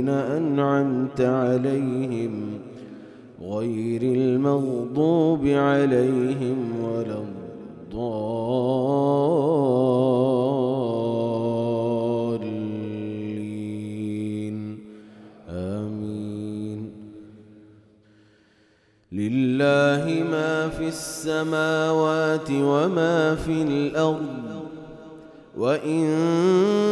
الذين أنعمت عليهم غير المغضوب عليهم ولا الضالين. آمين. لله ما في السماوات وما في الأرض. وإن